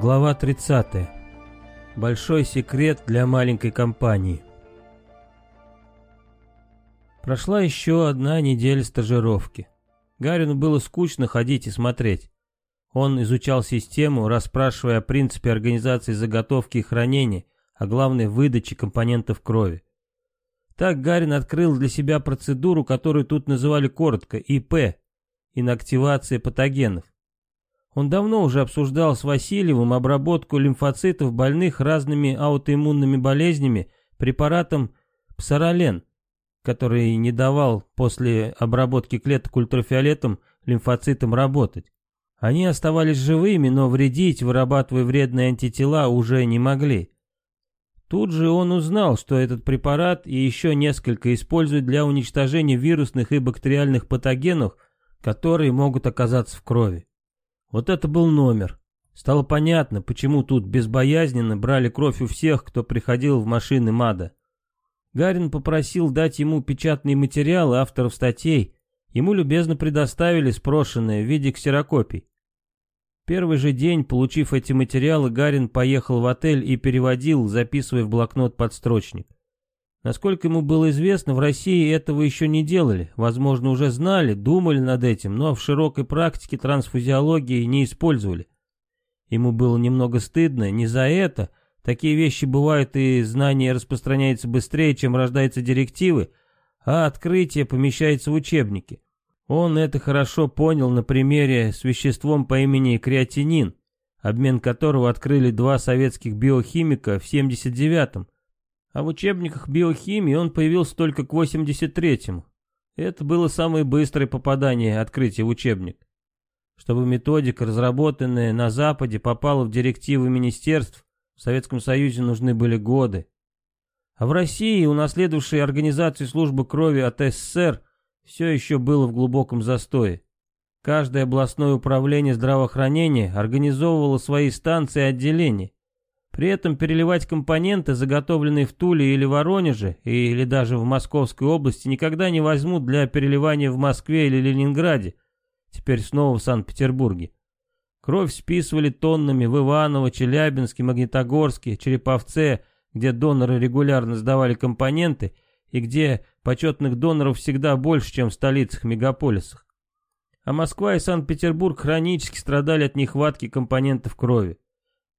Глава 30. Большой секрет для маленькой компании. Прошла еще одна неделя стажировки. Гарину было скучно ходить и смотреть. Он изучал систему, расспрашивая о принципе организации заготовки и хранения, а главной выдачи компонентов крови. Так Гарин открыл для себя процедуру, которую тут называли коротко ИП – инактивация патогенов. Он давно уже обсуждал с Васильевым обработку лимфоцитов больных разными аутоиммунными болезнями препаратом псоролен, который не давал после обработки клеток ультрафиолетом лимфоцитам работать. Они оставались живыми, но вредить, вырабатывая вредные антитела, уже не могли. Тут же он узнал, что этот препарат и еще несколько используют для уничтожения вирусных и бактериальных патогенов, которые могут оказаться в крови. Вот это был номер. Стало понятно, почему тут безбоязненно брали кровь у всех, кто приходил в машины МАДа. Гарин попросил дать ему печатные материалы авторов статей. Ему любезно предоставили спрошенные в виде ксерокопий. Первый же день, получив эти материалы, Гарин поехал в отель и переводил, записывая в блокнот подстрочник. Насколько ему было известно, в России этого еще не делали. Возможно, уже знали, думали над этим, но в широкой практике трансфузиологии не использовали. Ему было немного стыдно не за это. Такие вещи бывают, и знание распространяется быстрее, чем рождаются директивы, а открытие помещается в учебники. Он это хорошо понял на примере с веществом по имени креатинин, обмен которого открыли два советских биохимика в 79-м, а в учебниках биохимии он появился только к 83-му. Это было самое быстрое попадание открытия в учебник. Чтобы методика, разработанная на Западе, попала в директивы министерств, в Советском Союзе нужны были годы. А в России, унаследовавшей организацию службы крови от СССР, все еще было в глубоком застое. Каждое областное управление здравоохранения организовывало свои станции и отделения. При этом переливать компоненты, заготовленные в Туле или Воронеже, или даже в Московской области, никогда не возьмут для переливания в Москве или Ленинграде, теперь снова в Санкт-Петербурге. Кровь списывали тоннами в Иваново, Челябинске, Магнитогорске, Череповце, где доноры регулярно сдавали компоненты и где почетных доноров всегда больше, чем в столицах-мегаполисах. А Москва и Санкт-Петербург хронически страдали от нехватки компонентов крови.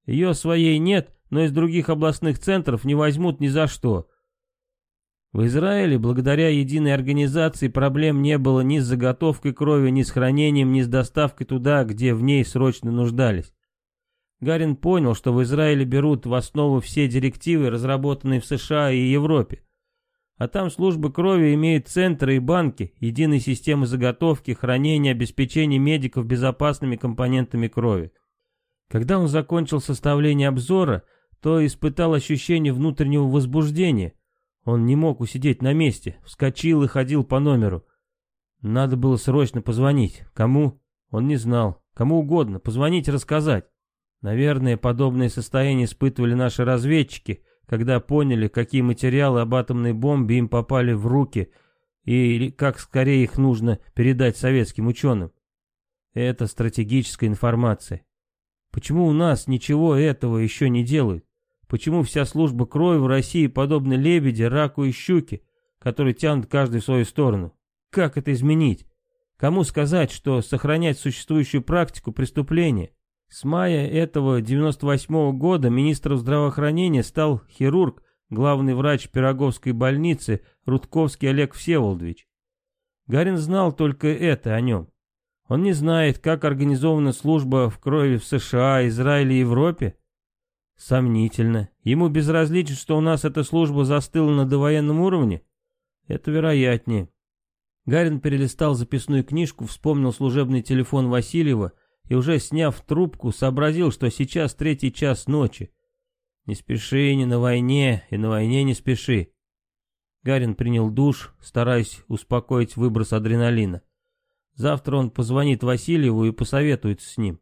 Ее своей нет, но из других областных центров не возьмут ни за что. В Израиле, благодаря единой организации, проблем не было ни с заготовкой крови, ни с хранением, ни с доставкой туда, где в ней срочно нуждались. Гарин понял, что в Израиле берут в основу все директивы, разработанные в США и Европе. А там службы крови имеют центры и банки, единой системы заготовки, хранения, обеспечения медиков безопасными компонентами крови. Когда он закончил составление обзора, то испытал ощущение внутреннего возбуждения. Он не мог усидеть на месте, вскочил и ходил по номеру. Надо было срочно позвонить. Кому? Он не знал. Кому угодно. Позвонить и рассказать. Наверное, подобное состояние испытывали наши разведчики, когда поняли, какие материалы об атомной бомбе им попали в руки и как скорее их нужно передать советским ученым. Это стратегическая информация. Почему у нас ничего этого еще не делают? Почему вся служба крови в России подобна лебеди, раку и щуке, которые тянут каждый в свою сторону? Как это изменить? Кому сказать, что сохранять существующую практику преступления? С мая этого 98 -го года министром здравоохранения стал хирург, главный врач Пироговской больницы Рудковский Олег Всеволодович. Гарин знал только это о нем. Он не знает, как организована служба в крови в США, Израиле и Европе? Сомнительно. Ему безразлично, что у нас эта служба застыла на довоенном уровне? Это вероятнее. Гарин перелистал записную книжку, вспомнил служебный телефон Васильева и уже сняв трубку, сообразил, что сейчас третий час ночи. Не спеши, не на войне, и на войне не спеши. Гарин принял душ, стараясь успокоить выброс адреналина. Завтра он позвонит Васильеву и посоветуется с ним.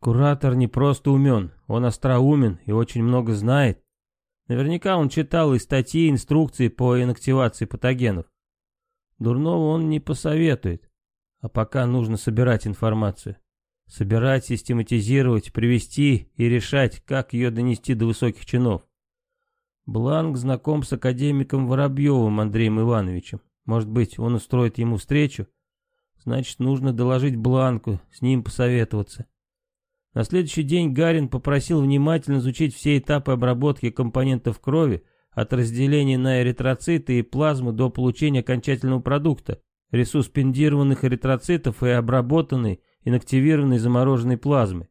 Куратор не просто умен, он остроумен и очень много знает. Наверняка он читал и статьи, и инструкции по инактивации патогенов. Дурного он не посоветует, а пока нужно собирать информацию. Собирать, систематизировать, привести и решать, как ее донести до высоких чинов. Бланк знаком с академиком Воробьевым Андреем Ивановичем. Может быть, он устроит ему встречу? Значит, нужно доложить Бланку, с ним посоветоваться. На следующий день Гарин попросил внимательно изучить все этапы обработки компонентов крови, от разделения на эритроциты и плазму до получения окончательного продукта, ресуспендированных эритроцитов и обработанной, инактивированной замороженной плазмы.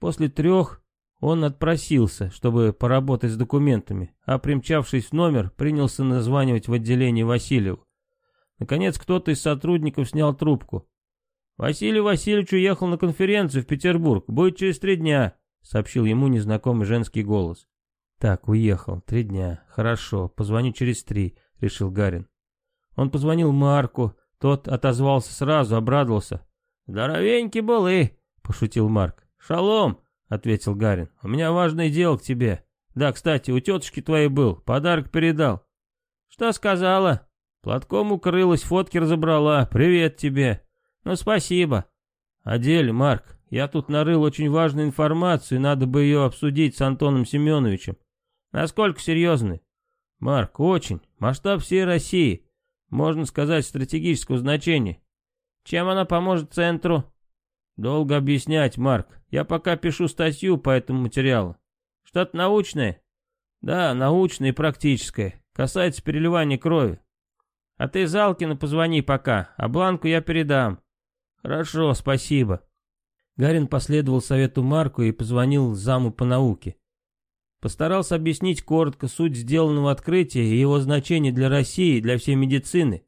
После трех он отпросился, чтобы поработать с документами, а примчавшись в номер, принялся названивать в отделение Васильеву. Наконец кто-то из сотрудников снял трубку. «Василий Васильевич уехал на конференцию в Петербург, будет через три дня», — сообщил ему незнакомый женский голос. «Так, уехал, три дня, хорошо, позвоню через три», — решил Гарин. Он позвонил Марку, тот отозвался сразу, обрадовался. «Здоровенький былы», — пошутил Марк. «Шалом», — ответил Гарин. «У меня важное дело к тебе. Да, кстати, у тетушки твоей был, подарок передал». «Что сказала?» «Платком укрылась, фотки разобрала. Привет тебе». «Ну, спасибо». «О деле, Марк. Я тут нарыл очень важную информацию, надо бы ее обсудить с Антоном Семеновичем». «Насколько серьезный?» «Марк, очень. Масштаб всей России. Можно сказать, стратегического значения». «Чем она поможет центру?» Долго объяснять, Марк. Я пока пишу статью по этому материалу. Что-то научное? Да, научное и практическое. Касается переливания крови. А ты Залкину позвони пока, а бланку я передам. Хорошо, спасибо. Гарин последовал совету Марку и позвонил заму по науке. Постарался объяснить коротко суть сделанного открытия и его значение для России и для всей медицины.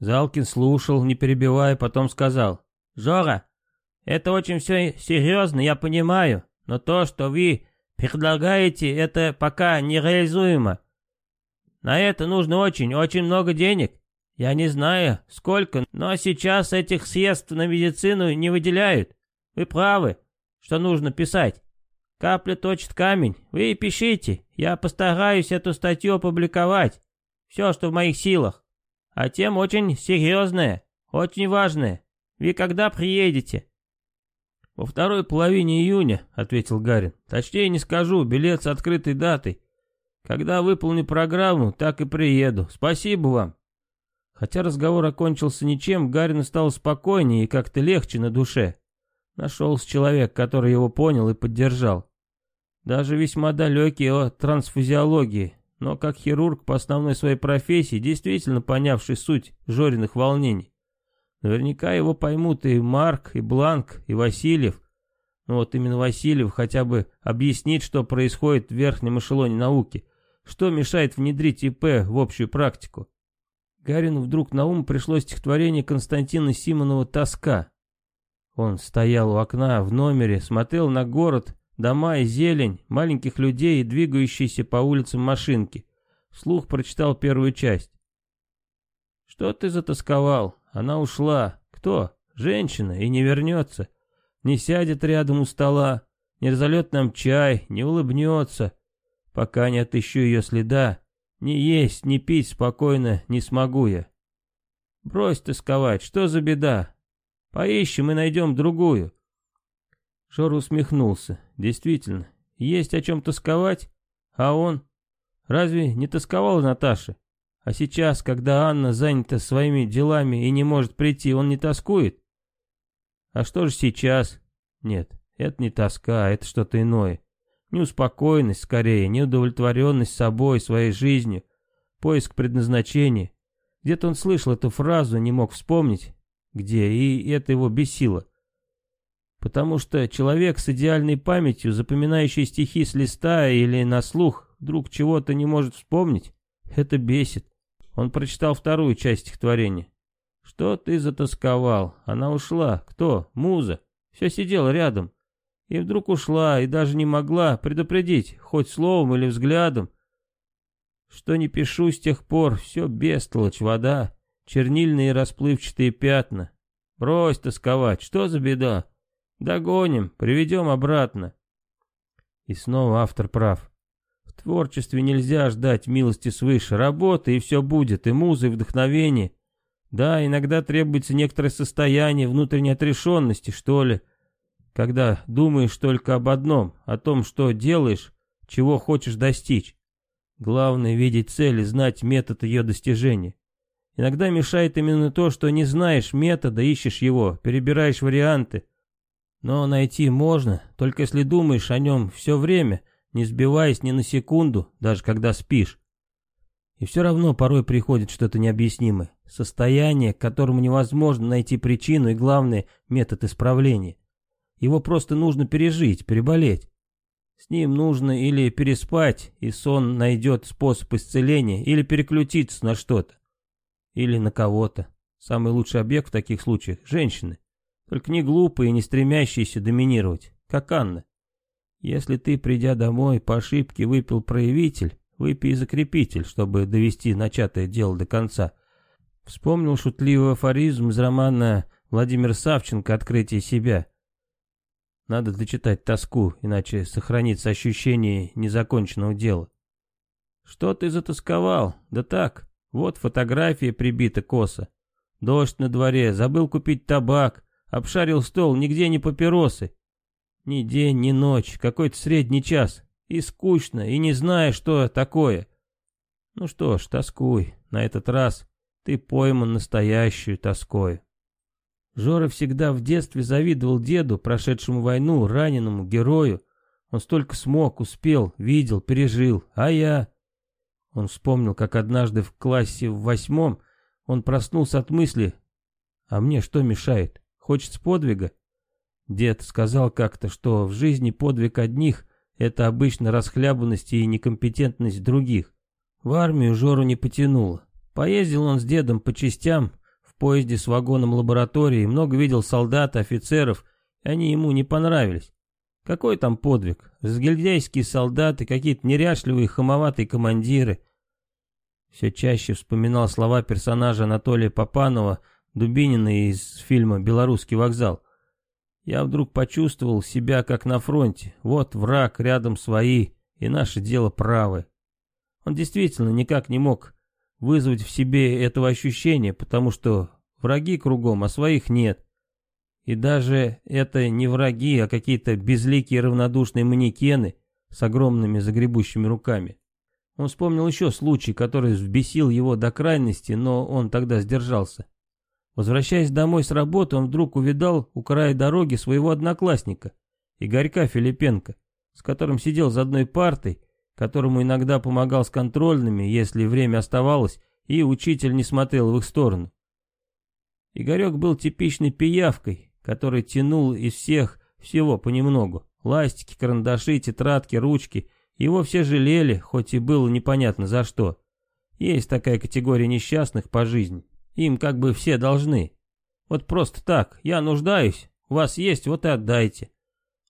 Залкин слушал, не перебивая, потом сказал. «Жора, это очень все серьезно, я понимаю, но то, что вы предлагаете, это пока нереализуемо. На это нужно очень-очень много денег. Я не знаю, сколько, но сейчас этих средств на медицину не выделяют. Вы правы, что нужно писать. Капля точит камень. Вы пишите. Я постараюсь эту статью опубликовать. Все, что в моих силах. А тем очень серьезная, очень важная. Вы когда приедете? «Во второй половине июня», — ответил Гарин. «Точнее не скажу, билет с открытой датой. Когда выполню программу, так и приеду. Спасибо вам». Хотя разговор окончился ничем, Гарину стало спокойнее и как-то легче на душе. Нашелся человек, который его понял и поддержал. Даже весьма далекий от трансфузиологии, но как хирург по основной своей профессии, действительно понявший суть Жориных волнений. Наверняка его поймут и Марк, и Бланк, и Васильев. Но вот именно Васильев хотя бы объяснит, что происходит в верхнем эшелоне науки, что мешает внедрить ИП в общую практику. Гарину вдруг на ум пришло стихотворение Константина Симонова «Тоска». Он стоял у окна в номере, смотрел на город, дома и зелень, маленьких людей и двигающиеся по улицам машинки. Вслух прочитал первую часть. «Что ты затасковал? Она ушла. Кто? Женщина, и не вернется. Не сядет рядом у стола, не разольет нам чай, не улыбнется. Пока не отыщу ее следа, ни есть, ни пить спокойно не смогу я. Брось тосковать, что за беда? Поищем и найдем другую. Жор усмехнулся. Действительно, есть о чем тосковать, а он... Разве не тосковал Наташа? А сейчас, когда Анна занята своими делами и не может прийти, он не тоскует? А что же сейчас? Нет, это не тоска, это что-то иное. Неуспокоенность скорее, неудовлетворенность собой, своей жизнью, поиск предназначения. Где-то он слышал эту фразу, не мог вспомнить, где, и это его бесило. Потому что человек с идеальной памятью, запоминающий стихи с листа или на слух, вдруг чего-то не может вспомнить, это бесит. Он прочитал вторую часть стихотворения. «Что ты затасковал? Она ушла. Кто? Муза. Все сидела рядом. И вдруг ушла, и даже не могла предупредить, хоть словом или взглядом. Что не пишу с тех пор, все бестолочь, вода, чернильные расплывчатые пятна. Брось тосковать, что за беда? Догоним, приведем обратно». И снова автор прав. В творчестве нельзя ждать милости свыше. Работа, и все будет, и муза, и вдохновение. Да, иногда требуется некоторое состояние внутренней отрешенности, что ли. Когда думаешь только об одном, о том, что делаешь, чего хочешь достичь. Главное — видеть цель и знать метод ее достижения. Иногда мешает именно то, что не знаешь метода, ищешь его, перебираешь варианты. Но найти можно, только если думаешь о нем все время, не сбиваясь ни на секунду, даже когда спишь. И все равно порой приходит что-то необъяснимое. Состояние, к которому невозможно найти причину и, главное, метод исправления. Его просто нужно пережить, переболеть. С ним нужно или переспать, и сон найдет способ исцеления, или переключиться на что-то. Или на кого-то. Самый лучший объект в таких случаях – женщины. Только не глупые и не стремящиеся доминировать, как Анна. Если ты, придя домой, по ошибке выпил проявитель, выпей закрепитель, чтобы довести начатое дело до конца. Вспомнил шутливый афоризм из романа Владимира Савченко «Открытие себя». Надо дочитать тоску, иначе сохранится ощущение незаконченного дела. Что ты затасковал? Да так, вот фотография прибита косо. Дождь на дворе, забыл купить табак, обшарил стол, нигде не папиросы. Ни день, ни ночь, какой-то средний час. И скучно, и не зная, что такое. Ну что ж, тоскуй. На этот раз ты пойман настоящую тоской. Жора всегда в детстве завидовал деду, прошедшему войну, раненому, герою. Он столько смог, успел, видел, пережил. А я... Он вспомнил, как однажды в классе в восьмом он проснулся от мысли, а мне что мешает? Хочется подвига? Дед сказал как-то, что в жизни подвиг одних — это обычно расхлябанность и некомпетентность других. В армию Жору не потянуло. Поездил он с дедом по частям, поезде с вагоном лаборатории, много видел солдат, офицеров, и они ему не понравились. Какой там подвиг? Разгильдяйские солдаты, какие-то неряшливые хамоватые командиры. Все чаще вспоминал слова персонажа Анатолия Попанова, Дубинина из фильма «Белорусский вокзал». Я вдруг почувствовал себя как на фронте. Вот враг, рядом свои, и наше дело правое. Он действительно никак не мог вызвать в себе этого ощущения, потому что враги кругом, а своих нет. И даже это не враги, а какие-то безликие равнодушные манекены с огромными загребущими руками. Он вспомнил еще случай, который взбесил его до крайности, но он тогда сдержался. Возвращаясь домой с работы, он вдруг увидал у края дороги своего одноклассника, Игорька Филипенко, с которым сидел за одной партой, которому иногда помогал с контрольными, если время оставалось, и учитель не смотрел в их сторону. Игорек был типичной пиявкой, который тянул из всех всего понемногу. Ластики, карандаши, тетрадки, ручки. Его все жалели, хоть и было непонятно за что. Есть такая категория несчастных по жизни. Им как бы все должны. Вот просто так, я нуждаюсь, у вас есть, вот и отдайте.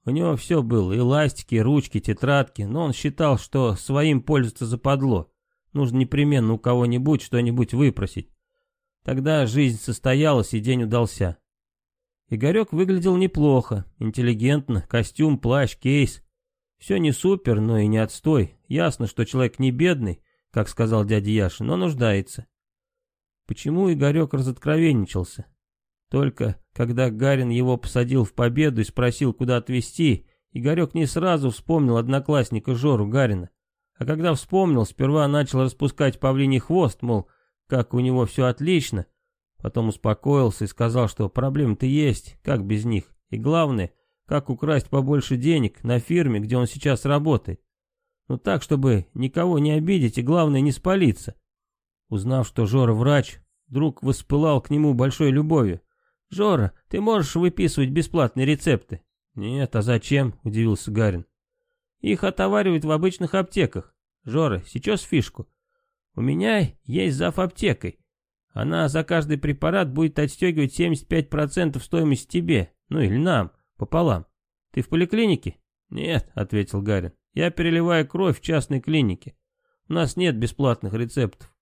У него все было, и ластики, и ручки, тетрадки, но он считал, что своим пользоваться западло. Нужно непременно у кого-нибудь что-нибудь выпросить. Тогда жизнь состоялась и день удался. Игорек выглядел неплохо, интеллигентно, костюм, плащ, кейс. Все не супер, но и не отстой. Ясно, что человек не бедный, как сказал дядя Яша, но нуждается. Почему Игорек разоткровенничался? Только когда Гарин его посадил в победу и спросил, куда отвезти, Игорек не сразу вспомнил одноклассника Жору Гарина. А когда вспомнил, сперва начал распускать павлиний хвост, мол, как у него все отлично, Потом успокоился и сказал, что проблемы-то есть, как без них. И главное, как украсть побольше денег на фирме, где он сейчас работает. Ну так, чтобы никого не обидеть и главное не спалиться. Узнав, что Жора врач, друг воспылал к нему большой любовью. «Жора, ты можешь выписывать бесплатные рецепты?» «Нет, а зачем?» – удивился Гарин. «Их отоваривают в обычных аптеках. Жора, сейчас фишку. У меня есть зав аптекой. Она за каждый препарат будет отстегивать 75% стоимости тебе, ну или нам, пополам. Ты в поликлинике? Нет, ответил Гарин. Я переливаю кровь в частной клинике. У нас нет бесплатных рецептов.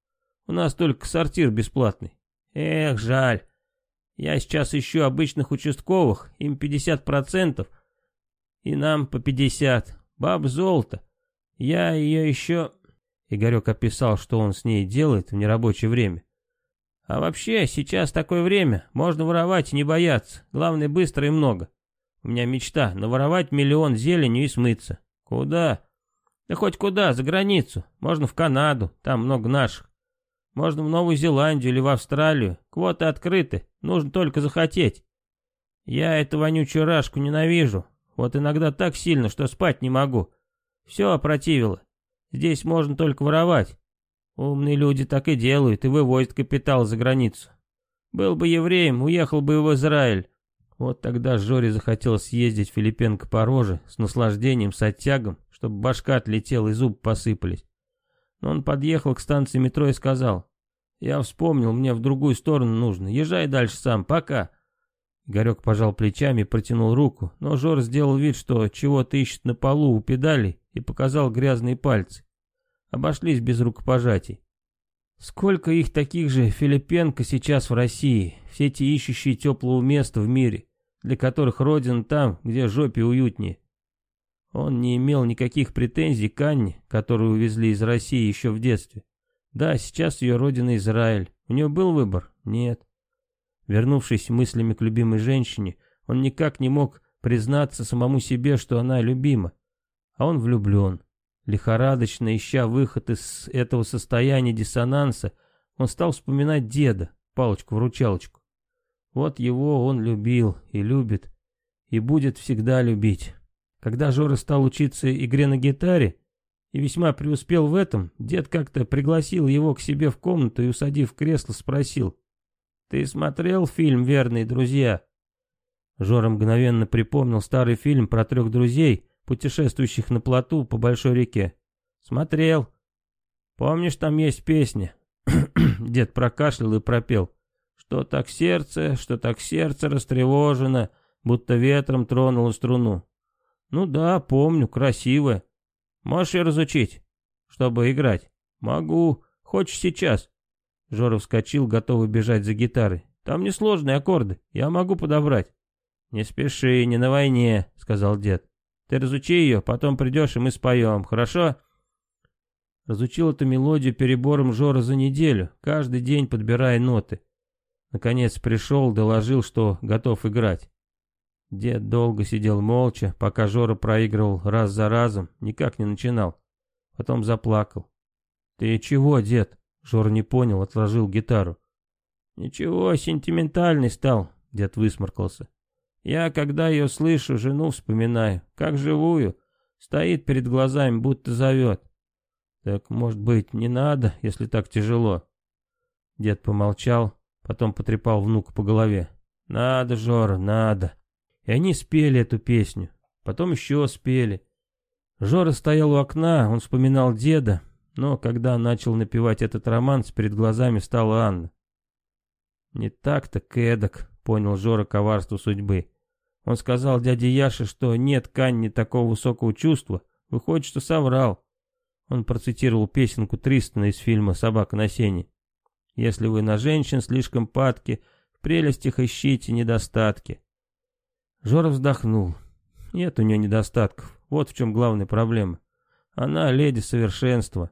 У нас только сортир бесплатный. Эх, жаль. Я сейчас ищу обычных участковых, им 50%, и нам по 50. Баб золото. Я ее еще... Игорек описал, что он с ней делает в нерабочее время. А вообще, сейчас такое время, можно воровать и не бояться. Главное, быстро и много. У меня мечта — наворовать миллион зелени и смыться. Куда? Да хоть куда, за границу. Можно в Канаду, там много наших. Можно в Новую Зеландию или в Австралию. Квоты открыты, нужно только захотеть. Я эту вонючую рашку ненавижу. Вот иногда так сильно, что спать не могу. Все опротивило. Здесь можно только воровать. Умные люди так и делают и вывозят капитал за границу. Был бы евреем, уехал бы в Израиль. Вот тогда Жоре захотелось съездить Филипенко по роже, с наслаждением, с оттягом, чтобы башка отлетела и зубы посыпались. Он подъехал к станции метро и сказал, «Я вспомнил, мне в другую сторону нужно, езжай дальше сам, пока». Игорек пожал плечами и протянул руку, но Жор сделал вид, что чего-то ищет на полу у педалей и показал грязные пальцы. Обошлись без рукопожатий. Сколько их таких же Филипенко сейчас в России, все эти ищущие теплого места в мире, для которых родина там, где жопе уютнее. Он не имел никаких претензий к Анне, которую увезли из России еще в детстве. Да, сейчас ее родина Израиль. У нее был выбор? Нет. Вернувшись мыслями к любимой женщине, он никак не мог признаться самому себе, что она любима. А он влюблен. Лихорадочно ища выход из этого состояния диссонанса, он стал вспоминать деда, палочку-вручалочку. Вот его он любил и любит, и будет всегда любить. Когда Жора стал учиться игре на гитаре и весьма преуспел в этом, дед как-то пригласил его к себе в комнату и, усадив в кресло, спросил, «Ты смотрел фильм «Верные друзья»?» Жора мгновенно припомнил старый фильм про трех друзей, путешествующих на плоту по большой реке. «Смотрел. Помнишь, там есть песня?» Дед прокашлял и пропел. «Что так сердце, что так сердце растревожено, будто ветром тронуло струну». «Ну да, помню, красивая. Можешь ее разучить, чтобы играть?» «Могу. Хочешь сейчас?» Жора вскочил, готовый бежать за гитарой. «Там несложные аккорды, я могу подобрать». «Не спеши, не на войне», — сказал дед. «Ты разучи ее, потом придешь, и мы споем, хорошо?» Разучил эту мелодию перебором Жора за неделю, каждый день подбирая ноты. Наконец пришел, доложил, что готов играть. Дед долго сидел молча, пока Жора проигрывал раз за разом, никак не начинал. Потом заплакал. «Ты чего, дед?» Жора не понял, отложил гитару. «Ничего, сентиментальный стал», — дед высморкался. «Я, когда ее слышу, жену вспоминаю, как живую, стоит перед глазами, будто зовет. Так, может быть, не надо, если так тяжело?» Дед помолчал, потом потрепал внука по голове. «Надо, Жора, надо». И они спели эту песню. Потом еще спели. Жора стоял у окна, он вспоминал деда, но когда начал напевать этот романс, перед глазами стала Анна. «Не так-то кэдок», — понял Жора коварство судьбы. Он сказал дяде Яше, что нет к такого высокого чувства, выходит, что соврал. Он процитировал песенку Тристона из фильма «Собака на сене». «Если вы на женщин слишком падки, в прелестях ищите недостатки». Жора вздохнул. Нет у нее недостатков. Вот в чем главная проблема. Она леди совершенства.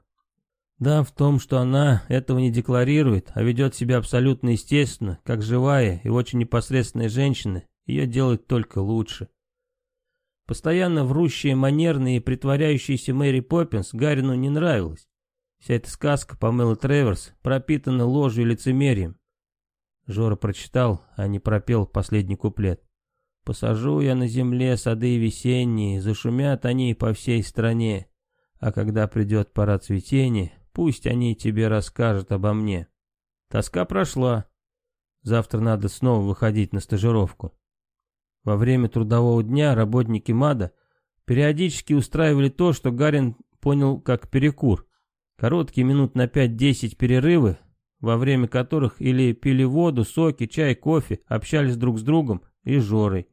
Да, в том, что она этого не декларирует, а ведет себя абсолютно естественно, как живая и очень непосредственная женщина, ее делает только лучше. Постоянно врущая, манерная и притворяющаяся Мэри Поппинс Гарину не нравилась. Вся эта сказка Памелы Треверс пропитана ложью и лицемерием. Жора прочитал, а не пропел последний куплет. Посажу я на земле сады весенние, зашумят они по всей стране. А когда придет пора цветения, пусть они тебе расскажут обо мне. Тоска прошла. Завтра надо снова выходить на стажировку. Во время трудового дня работники МАДа периодически устраивали то, что Гарин понял как перекур. Короткие минут на 5-10 перерывы, во время которых или пили воду, соки, чай, кофе, общались друг с другом и Жорой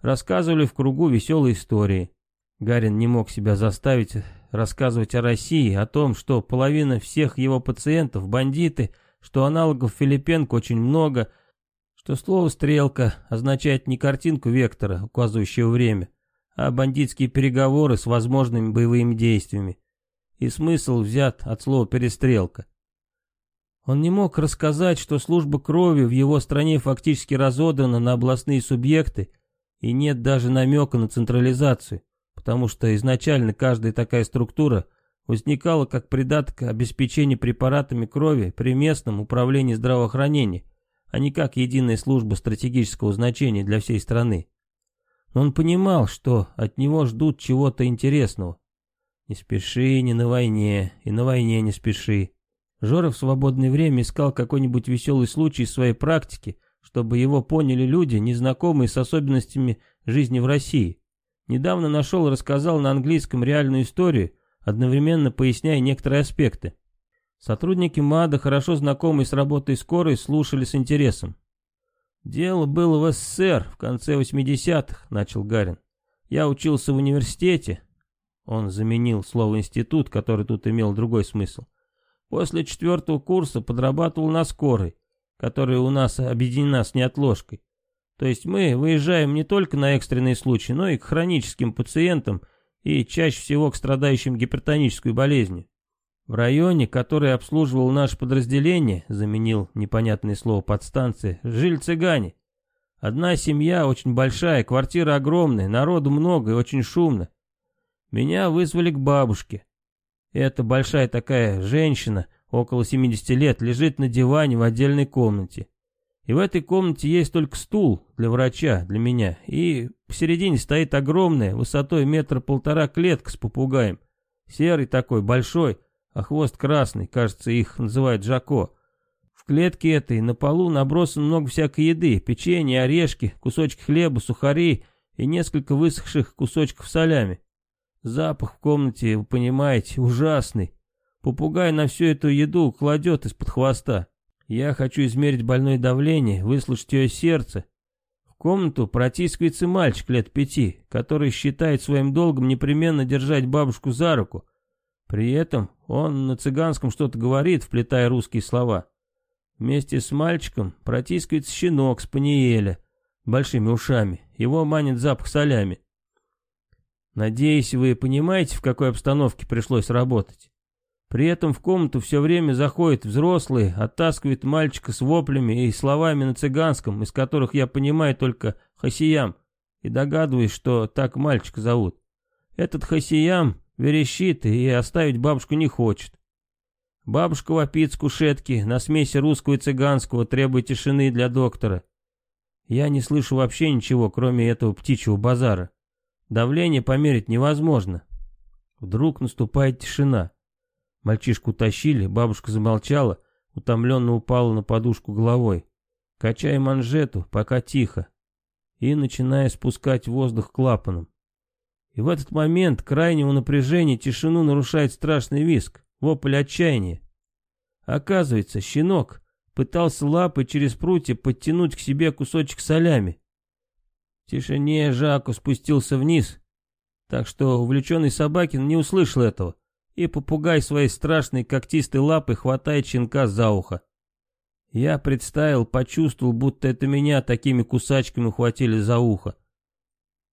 рассказывали в кругу веселые истории. Гарин не мог себя заставить рассказывать о России, о том, что половина всех его пациентов – бандиты, что аналогов Филипенко очень много, что слово «стрелка» означает не картинку вектора, указывающего время, а бандитские переговоры с возможными боевыми действиями. И смысл взят от слова «перестрелка». Он не мог рассказать, что служба крови в его стране фактически разодана на областные субъекты, И нет даже намека на централизацию, потому что изначально каждая такая структура возникала как придаток обеспечения препаратами крови при местном управлении здравоохранения, а не как единая служба стратегического значения для всей страны. Но он понимал, что от него ждут чего-то интересного. Не спеши, не на войне, и на войне не спеши. Жора в свободное время искал какой-нибудь веселый случай из своей практики, чтобы его поняли люди, незнакомые с особенностями жизни в России. Недавно нашел и рассказал на английском реальную историю, одновременно поясняя некоторые аспекты. Сотрудники МАДа, хорошо знакомые с работой скорой, слушали с интересом. «Дело было в СССР в конце 80-х», — начал Гарин. «Я учился в университете». Он заменил слово «институт», который тут имел другой смысл. После четвертого курса подрабатывал на скорой, которая у нас объединена с неотложкой. То есть мы выезжаем не только на экстренные случаи, но и к хроническим пациентам и чаще всего к страдающим гипертонической болезнью. В районе, который обслуживал наше подразделение, заменил непонятное слово подстанции, жили цыгане. Одна семья очень большая, квартира огромная, народу много и очень шумно. Меня вызвали к бабушке. Эта большая такая женщина, около 70 лет, лежит на диване в отдельной комнате. И в этой комнате есть только стул для врача, для меня. И посередине стоит огромная, высотой метра полтора клетка с попугаем. Серый такой, большой, а хвост красный, кажется, их называют Жако. В клетке этой на полу набросано много всякой еды, печенье, орешки, кусочки хлеба, сухари и несколько высохших кусочков солями. Запах в комнате, вы понимаете, ужасный. Попугай на всю эту еду кладет из-под хвоста. Я хочу измерить больное давление, выслушать ее сердце. В комнату протискивается мальчик лет пяти, который считает своим долгом непременно держать бабушку за руку, при этом он на цыганском что-то говорит, вплетая русские слова. Вместе с мальчиком протискивается щенок с паниеля, большими ушами. Его манит запах солями. Надеюсь, вы понимаете, в какой обстановке пришлось работать. При этом в комнату все время заходят взрослые, оттаскивают мальчика с воплями и словами на цыганском, из которых я понимаю только хасиям, и догадываюсь, что так мальчика зовут. Этот хасиям Верещит и оставить бабушку не хочет. Бабушка вопит с кушетки, на смеси русского и цыганского, требуя тишины для доктора. Я не слышу вообще ничего, кроме этого птичьего базара. Давление померить невозможно. Вдруг наступает тишина. Мальчишку тащили, бабушка замолчала, утомленно упала на подушку головой, качая манжету, пока тихо, и начиная спускать воздух клапаном. И в этот момент крайнего напряжения тишину нарушает страшный виск, вопль отчаяния. Оказывается, щенок пытался лапой через прутья подтянуть к себе кусочек солями. В тишине Жаку спустился вниз, так что увлеченный Собакин не услышал этого, и попугай своей страшной когтистой лапой хватает щенка за ухо. Я представил, почувствовал, будто это меня такими кусачками ухватили за ухо.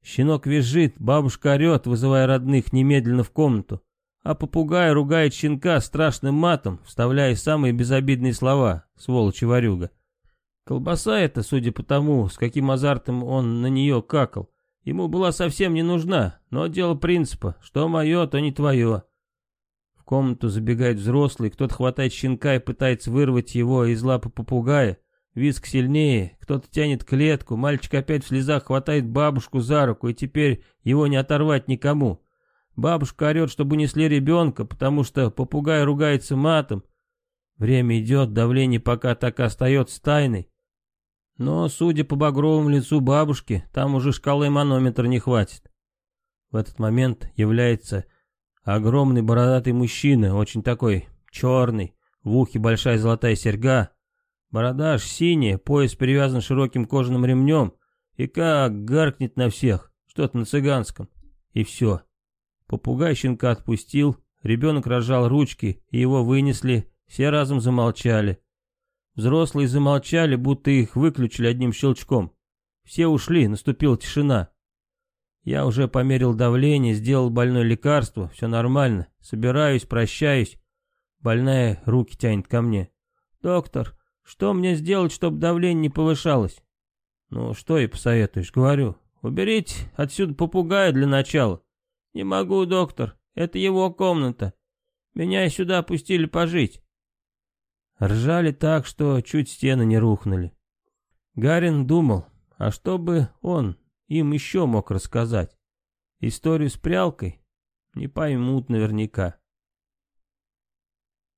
Щенок визжит, бабушка орет, вызывая родных немедленно в комнату. А попугай ругает щенка страшным матом, вставляя самые безобидные слова, сволочи ворюга. Колбаса эта, судя по тому, с каким азартом он на нее какал, ему была совсем не нужна, но дело принципа, что мое, то не твое. В комнату забегает взрослый, кто-то хватает щенка и пытается вырвать его из лапы попугая, Виск сильнее, кто-то тянет клетку, мальчик опять в слезах хватает бабушку за руку, и теперь его не оторвать никому. Бабушка орет, чтобы несли ребенка, потому что попугай ругается матом. Время идет, давление пока так и остается тайной. Но, судя по багровому лицу бабушки, там уже шкалы манометра не хватит. В этот момент является огромный бородатый мужчина, очень такой черный, в ухе большая золотая серьга, Борода аж синяя, пояс привязан широким кожаным ремнем. И как гаркнет на всех, что-то на цыганском. И все. Попугай щенка отпустил, ребенок разжал ручки, и его вынесли, все разом замолчали. Взрослые замолчали, будто их выключили одним щелчком. Все ушли, наступила тишина. Я уже померил давление, сделал больное лекарство, все нормально. Собираюсь, прощаюсь. Больная руки тянет ко мне. «Доктор, что мне сделать, чтобы давление не повышалось? Ну, что и посоветуешь, говорю. Уберите отсюда попугая для начала. Не могу, доктор, это его комната. Меня сюда пустили пожить. Ржали так, что чуть стены не рухнули. Гарин думал, а что бы он им еще мог рассказать? Историю с прялкой? Не поймут наверняка.